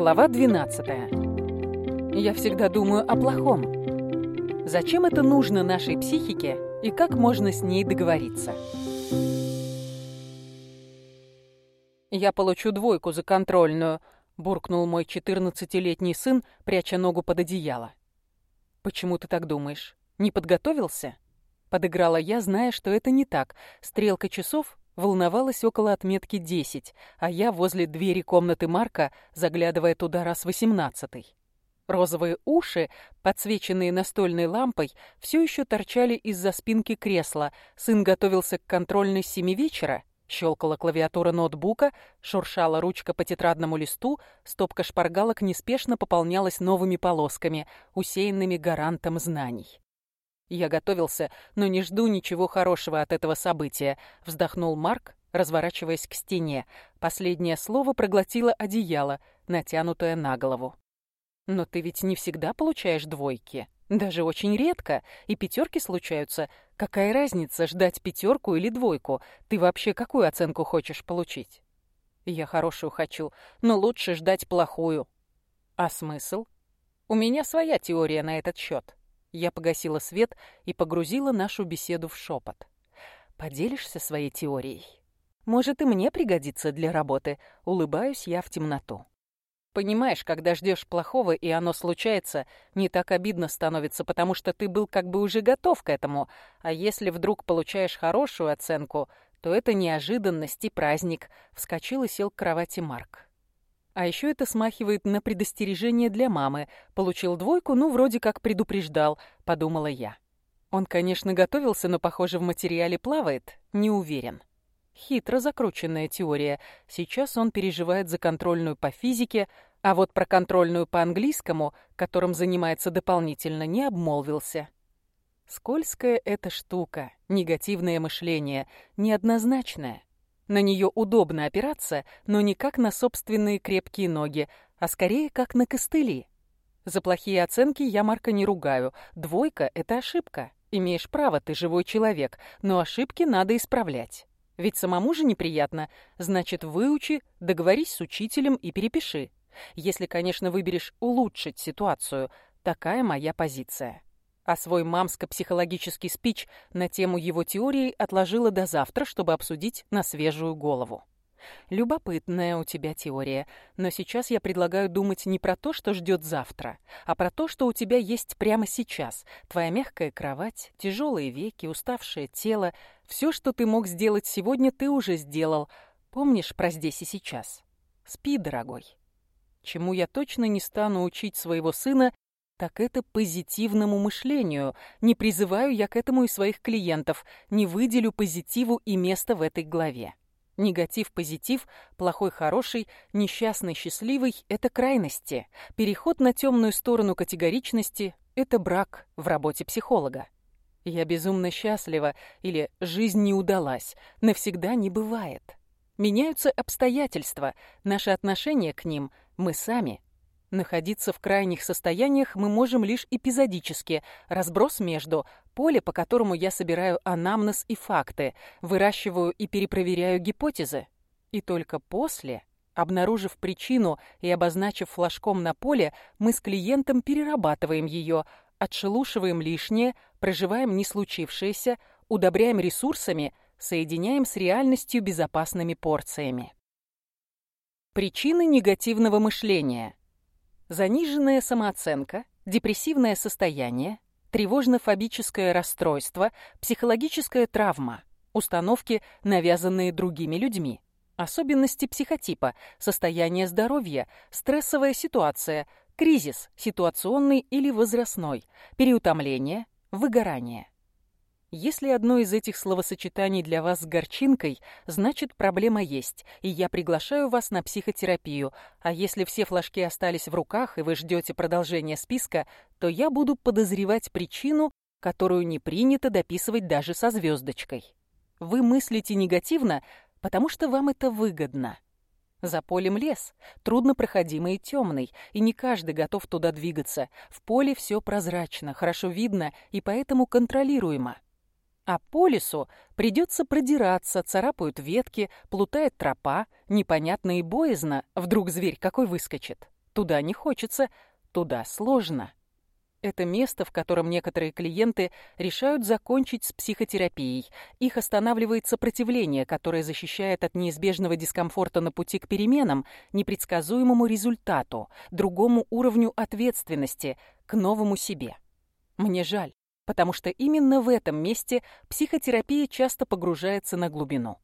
Глава 12. Я всегда думаю о плохом. Зачем это нужно нашей психике и как можно с ней договориться? «Я получу двойку за контрольную», — буркнул мой 14-летний сын, пряча ногу под одеяло. «Почему ты так думаешь? Не подготовился?» Подыграла я, зная, что это не так. Стрелка часов волновалась около отметки 10, а я возле двери комнаты Марка, заглядывая туда раз восемнадцатый. Розовые уши, подсвеченные настольной лампой, все еще торчали из-за спинки кресла. Сын готовился к контрольной с семи вечера. Щелкала клавиатура ноутбука, шуршала ручка по тетрадному листу, стопка шпаргалок неспешно пополнялась новыми полосками, усеянными гарантом знаний. Я готовился, но не жду ничего хорошего от этого события, вздохнул Марк, разворачиваясь к стене. Последнее слово проглотило одеяло, натянутое на голову. Но ты ведь не всегда получаешь двойки. Даже очень редко, и пятерки случаются. Какая разница, ждать пятерку или двойку? Ты вообще какую оценку хочешь получить? Я хорошую хочу, но лучше ждать плохую. А смысл? У меня своя теория на этот счет. Я погасила свет и погрузила нашу беседу в шепот. «Поделишься своей теорией? Может, и мне пригодится для работы?» Улыбаюсь я в темноту. Понимаешь, когда ждешь плохого, и оно случается, не так обидно становится, потому что ты был как бы уже готов к этому. А если вдруг получаешь хорошую оценку, то это неожиданность и праздник. Вскочил и сел к кровати Марк. А еще это смахивает на предостережение для мамы. Получил двойку, ну, вроде как предупреждал, подумала я. Он, конечно, готовился, но, похоже, в материале плавает. Не уверен. Хитро закрученная теория. Сейчас он переживает за контрольную по физике, а вот про контрольную по английскому, которым занимается дополнительно, не обмолвился. Скользкая эта штука, негативное мышление, неоднозначное. На нее удобно опираться, но не как на собственные крепкие ноги, а скорее как на костыли. За плохие оценки я Марка не ругаю. Двойка — это ошибка. Имеешь право, ты живой человек, но ошибки надо исправлять. Ведь самому же неприятно. Значит, выучи, договорись с учителем и перепиши. Если, конечно, выберешь улучшить ситуацию. Такая моя позиция а свой мамско-психологический спич на тему его теории отложила до завтра, чтобы обсудить на свежую голову. Любопытная у тебя теория, но сейчас я предлагаю думать не про то, что ждет завтра, а про то, что у тебя есть прямо сейчас. Твоя мягкая кровать, тяжелые веки, уставшее тело. Все, что ты мог сделать сегодня, ты уже сделал. Помнишь про здесь и сейчас? Спи, дорогой. Чему я точно не стану учить своего сына, так это позитивному мышлению. Не призываю я к этому и своих клиентов, не выделю позитиву и место в этой главе. Негатив-позитив, плохой-хороший, несчастный-счастливый – это крайности. Переход на темную сторону категоричности – это брак в работе психолога. Я безумно счастлива или жизнь не удалась. Навсегда не бывает. Меняются обстоятельства, наши отношения к ним, мы сами – Находиться в крайних состояниях мы можем лишь эпизодически, разброс между, поле, по которому я собираю анамнез и факты, выращиваю и перепроверяю гипотезы. И только после, обнаружив причину и обозначив флажком на поле, мы с клиентом перерабатываем ее, отшелушиваем лишнее, проживаем не случившееся, удобряем ресурсами, соединяем с реальностью безопасными порциями. Причины негативного мышления – Заниженная самооценка, депрессивное состояние, тревожно-фобическое расстройство, психологическая травма, установки, навязанные другими людьми, особенности психотипа, состояние здоровья, стрессовая ситуация, кризис, ситуационный или возрастной, переутомление, выгорание. Если одно из этих словосочетаний для вас с горчинкой, значит проблема есть, и я приглашаю вас на психотерапию. А если все флажки остались в руках, и вы ждете продолжения списка, то я буду подозревать причину, которую не принято дописывать даже со звездочкой. Вы мыслите негативно, потому что вам это выгодно. За полем лес, труднопроходимый и темный, и не каждый готов туда двигаться. В поле все прозрачно, хорошо видно и поэтому контролируемо. А по лесу придется продираться, царапают ветки, плутает тропа, непонятно и боязно, вдруг зверь какой выскочит. Туда не хочется, туда сложно. Это место, в котором некоторые клиенты решают закончить с психотерапией. Их останавливает сопротивление, которое защищает от неизбежного дискомфорта на пути к переменам, непредсказуемому результату, другому уровню ответственности, к новому себе. Мне жаль, потому что именно в этом месте психотерапия часто погружается на глубину.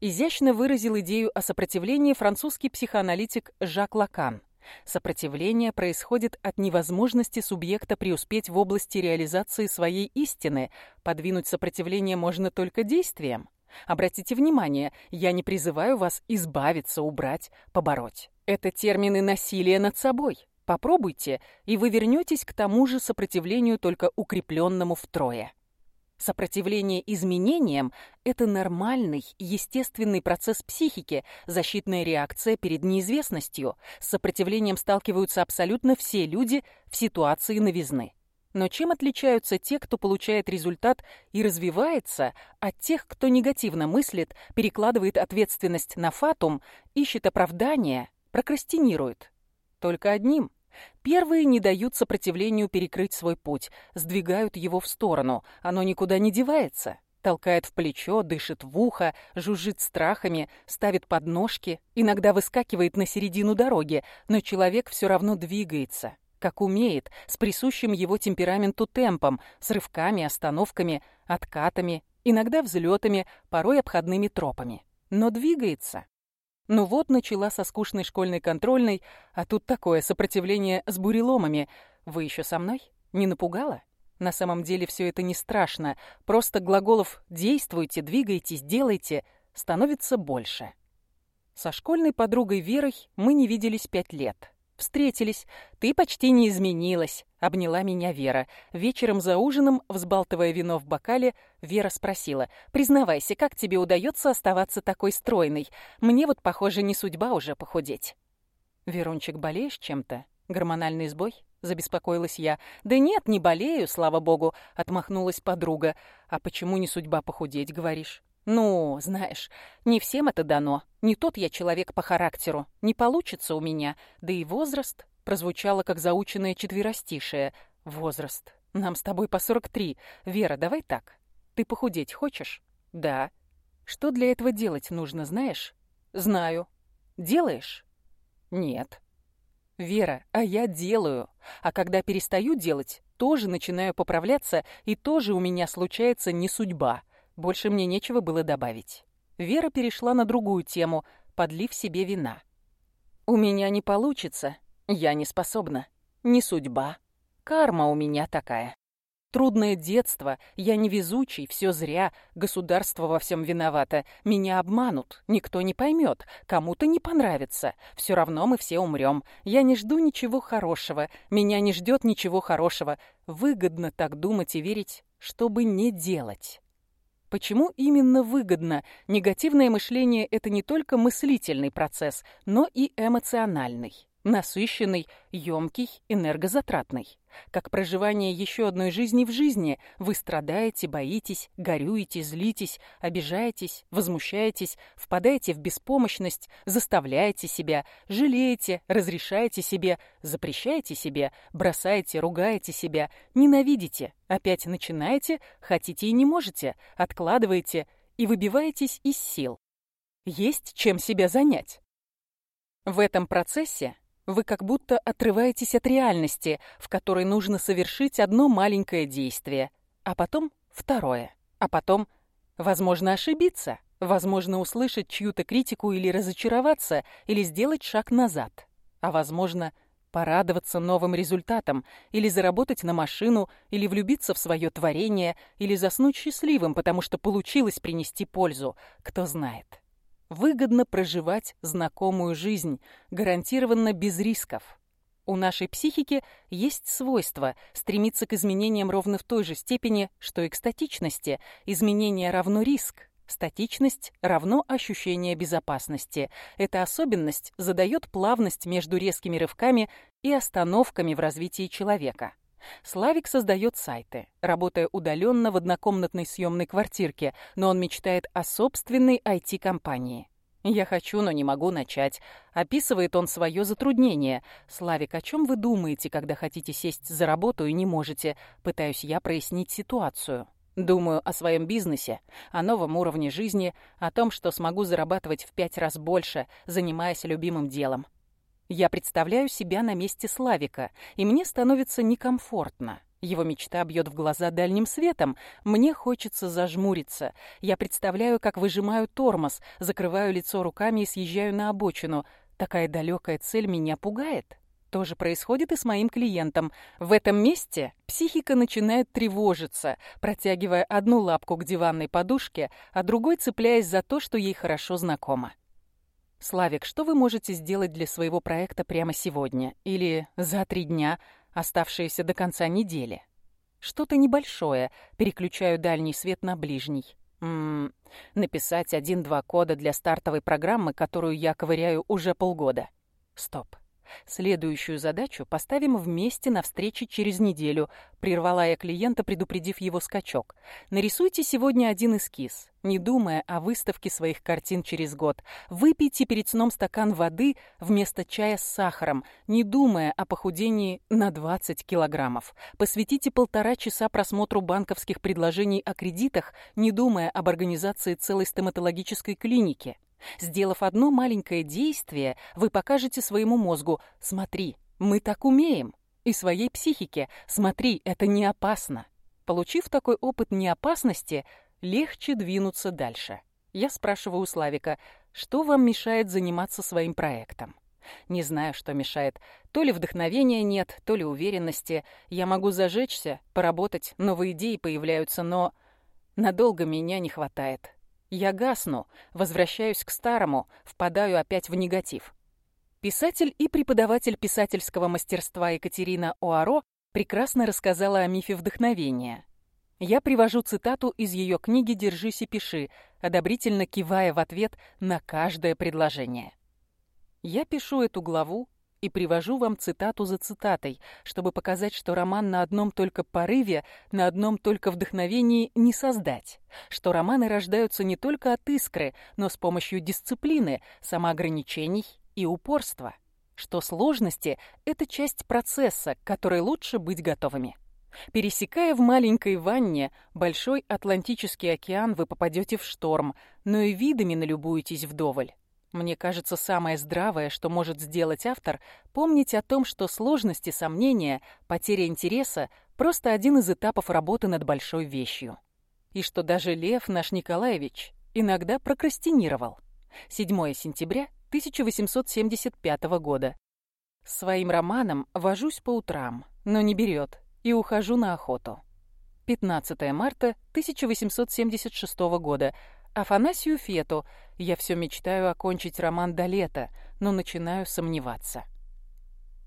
Изящно выразил идею о сопротивлении французский психоаналитик Жак Лакан. Сопротивление происходит от невозможности субъекта преуспеть в области реализации своей истины. Подвинуть сопротивление можно только действием. Обратите внимание, я не призываю вас избавиться, убрать, побороть. Это термины насилия над собой. Попробуйте, и вы вернетесь к тому же сопротивлению, только укрепленному втрое. Сопротивление изменениям – это нормальный, естественный процесс психики, защитная реакция перед неизвестностью. С сопротивлением сталкиваются абсолютно все люди в ситуации новизны. Но чем отличаются те, кто получает результат и развивается, от тех, кто негативно мыслит, перекладывает ответственность на фатум, ищет оправдания, прокрастинирует? Только одним – Первые не дают сопротивлению перекрыть свой путь, сдвигают его в сторону, оно никуда не девается. Толкает в плечо, дышит в ухо, жужжит страхами, ставит подножки, иногда выскакивает на середину дороги, но человек все равно двигается, как умеет, с присущим его темпераменту темпом, с рывками, остановками, откатами, иногда взлетами, порой обходными тропами. Но двигается. Ну вот, начала со скучной школьной контрольной, а тут такое сопротивление с буреломами. Вы еще со мной? Не напугала? На самом деле все это не страшно. Просто глаголов «действуйте», «двигайтесь», «делайте» становится больше. Со школьной подругой Верой мы не виделись пять лет. Встретились. Ты почти не изменилась, обняла меня Вера. Вечером за ужином, взбалтывая вино в бокале, Вера спросила: "Признавайся, как тебе удается оставаться такой стройной? Мне вот, похоже, не судьба уже похудеть". Верунчик, болеешь чем-то? Гормональный сбой? Забеспокоилась я. «Да нет, не болею, слава богу», — отмахнулась подруга. «А почему не судьба похудеть, говоришь?» «Ну, знаешь, не всем это дано. Не тот я человек по характеру. Не получится у меня. Да и возраст...» Прозвучало, как заученное четверостишее. «Возраст. Нам с тобой по сорок три. Вера, давай так. Ты похудеть хочешь?» «Да». «Что для этого делать нужно, знаешь?» «Знаю». «Делаешь?» «Нет». «Вера, а я делаю. А когда перестаю делать, тоже начинаю поправляться, и тоже у меня случается не судьба». Больше мне нечего было добавить. Вера перешла на другую тему, подлив себе вина. «У меня не получится. Я не способна. Не судьба. Карма у меня такая. Трудное детство, я невезучий, все зря, государство во всем виновато, меня обманут, никто не поймет, кому-то не понравится, все равно мы все умрем. Я не жду ничего хорошего, меня не ждет ничего хорошего. Выгодно так думать и верить, чтобы не делать. Почему именно выгодно? Негативное мышление – это не только мыслительный процесс, но и эмоциональный насыщенный, емкий, энергозатратный. Как проживание еще одной жизни в жизни. Вы страдаете, боитесь, горюете, злитесь, обижаетесь, возмущаетесь, впадаете в беспомощность, заставляете себя, жалеете, разрешаете себе, запрещаете себе, бросаете, ругаете себя, ненавидите, опять начинаете, хотите и не можете, откладываете и выбиваетесь из сил. Есть чем себя занять. В этом процессе вы как будто отрываетесь от реальности, в которой нужно совершить одно маленькое действие, а потом второе, а потом, возможно, ошибиться, возможно, услышать чью-то критику или разочароваться, или сделать шаг назад, а возможно, порадоваться новым результатам, или заработать на машину, или влюбиться в свое творение, или заснуть счастливым, потому что получилось принести пользу, кто знает выгодно проживать знакомую жизнь, гарантированно без рисков. У нашей психики есть свойство стремиться к изменениям ровно в той же степени, что и к статичности. Изменение равно риск. Статичность равно ощущение безопасности. Эта особенность задает плавность между резкими рывками и остановками в развитии человека. Славик создает сайты, работая удаленно в однокомнатной съемной квартирке, но он мечтает о собственной IT-компании. «Я хочу, но не могу начать». Описывает он свое затруднение. «Славик, о чем вы думаете, когда хотите сесть за работу и не можете?» Пытаюсь я прояснить ситуацию. Думаю о своем бизнесе, о новом уровне жизни, о том, что смогу зарабатывать в пять раз больше, занимаясь любимым делом. Я представляю себя на месте Славика, и мне становится некомфортно. Его мечта бьет в глаза дальним светом. Мне хочется зажмуриться. Я представляю, как выжимаю тормоз, закрываю лицо руками и съезжаю на обочину. Такая далекая цель меня пугает. То же происходит и с моим клиентом. В этом месте психика начинает тревожиться, протягивая одну лапку к диванной подушке, а другой цепляясь за то, что ей хорошо знакомо. «Славик, что вы можете сделать для своего проекта прямо сегодня? Или за три дня, оставшиеся до конца недели?» «Что-то небольшое. Переключаю дальний свет на ближний. М -м, написать один-два кода для стартовой программы, которую я ковыряю уже полгода. Стоп. Следующую задачу поставим вместе на встрече через неделю. Прервала я клиента, предупредив его скачок. Нарисуйте сегодня один эскиз, не думая о выставке своих картин через год. Выпейте перед сном стакан воды вместо чая с сахаром, не думая о похудении на 20 килограммов. Посвятите полтора часа просмотру банковских предложений о кредитах, не думая об организации целой стоматологической клиники. Сделав одно маленькое действие, вы покажете своему мозгу «Смотри, мы так умеем!» и своей психике «Смотри, это не опасно!» Получив такой опыт неопасности, легче двинуться дальше. Я спрашиваю у Славика, что вам мешает заниматься своим проектом? Не знаю, что мешает. То ли вдохновения нет, то ли уверенности. Я могу зажечься, поработать, новые идеи появляются, но надолго меня не хватает. Я гасну, возвращаюсь к старому, впадаю опять в негатив. Писатель и преподаватель писательского мастерства Екатерина Оаро прекрасно рассказала о мифе вдохновения. Я привожу цитату из ее книги «Держись и пиши», одобрительно кивая в ответ на каждое предложение. Я пишу эту главу и привожу вам цитату за цитатой, чтобы показать, что роман на одном только порыве, на одном только вдохновении не создать, что романы рождаются не только от искры, но с помощью дисциплины, самоограничений и упорства, что сложности — это часть процесса, к которой лучше быть готовыми. Пересекая в маленькой ванне большой Атлантический океан, вы попадете в шторм, но и видами налюбуетесь вдоволь. Мне кажется, самое здравое, что может сделать автор, помнить о том, что сложности, сомнения, потеря интереса – просто один из этапов работы над большой вещью. И что даже Лев, наш Николаевич, иногда прокрастинировал. 7 сентября 1875 года. Своим романом вожусь по утрам, но не берет, и ухожу на охоту. 15 марта 1876 года. Афанасию Фету. Я все мечтаю окончить роман до лета, но начинаю сомневаться.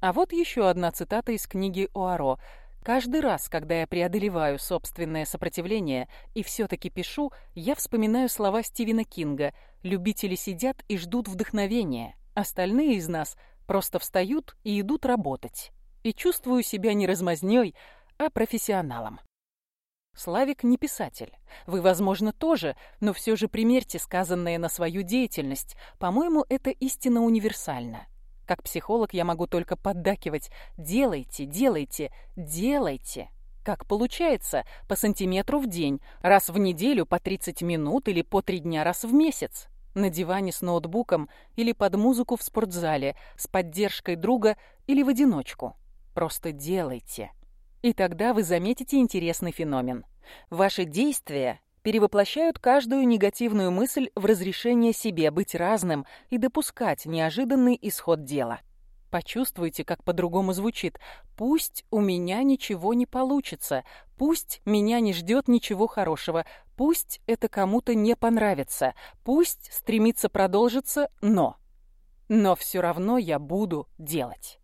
А вот еще одна цитата из книги Оаро. Каждый раз, когда я преодолеваю собственное сопротивление и все-таки пишу, я вспоминаю слова Стивена Кинга «Любители сидят и ждут вдохновения, остальные из нас просто встают и идут работать». И чувствую себя не размазнёй, а профессионалом. Славик не писатель. Вы, возможно, тоже, но все же примерьте сказанное на свою деятельность. По-моему, это истина универсальна. Как психолог я могу только поддакивать «делайте, делайте, делайте». Как получается, по сантиметру в день, раз в неделю по 30 минут или по 3 дня раз в месяц. На диване с ноутбуком или под музыку в спортзале, с поддержкой друга или в одиночку. Просто делайте. И тогда вы заметите интересный феномен. Ваши действия перевоплощают каждую негативную мысль в разрешение себе быть разным и допускать неожиданный исход дела. Почувствуйте, как по-другому звучит. Пусть у меня ничего не получится, пусть меня не ждет ничего хорошего, пусть это кому-то не понравится, пусть стремится продолжиться, но... Но все равно я буду делать.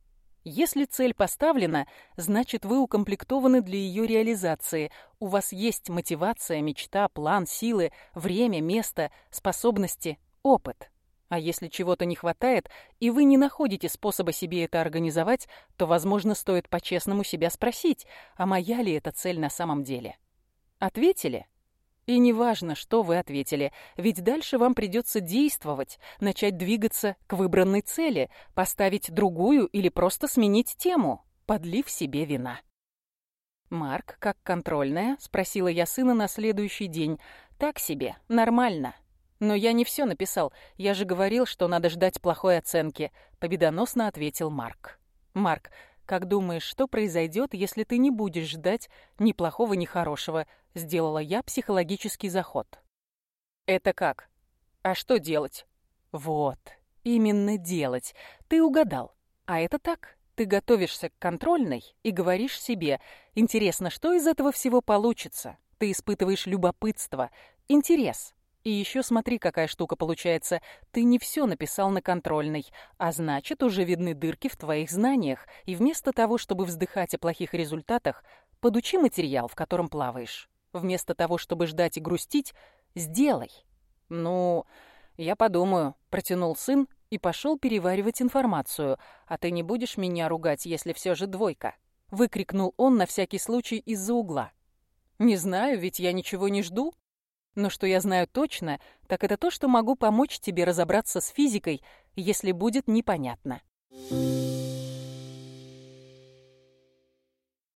Если цель поставлена, значит вы укомплектованы для ее реализации. У вас есть мотивация, мечта, план, силы, время, место, способности, опыт. А если чего-то не хватает, и вы не находите способа себе это организовать, то, возможно, стоит по-честному себя спросить, а моя ли эта цель на самом деле? Ответили? И неважно, что вы ответили, ведь дальше вам придется действовать, начать двигаться к выбранной цели, поставить другую или просто сменить тему, подлив себе вина. «Марк, как контрольная?» — спросила я сына на следующий день. «Так себе, нормально. Но я не все написал. Я же говорил, что надо ждать плохой оценки», — победоносно ответил Марк. «Марк, как думаешь, что произойдет, если ты не будешь ждать ни плохого, ни хорошего?» — сделала я психологический заход. «Это как? А что делать?» «Вот, именно делать. Ты угадал. А это так. Ты готовишься к контрольной и говоришь себе, интересно, что из этого всего получится? Ты испытываешь любопытство, интерес. И еще смотри, какая штука получается. Ты не все написал на контрольной, а значит, уже видны дырки в твоих знаниях. И вместо того, чтобы вздыхать о плохих результатах, подучи материал, в котором плаваешь. Вместо того, чтобы ждать и грустить, сделай. Ну, я подумаю, протянул сын и пошел переваривать информацию. А ты не будешь меня ругать, если все же двойка? Выкрикнул он на всякий случай из-за угла. Не знаю, ведь я ничего не жду. Но что я знаю точно, так это то, что могу помочь тебе разобраться с физикой, если будет непонятно. Thank you.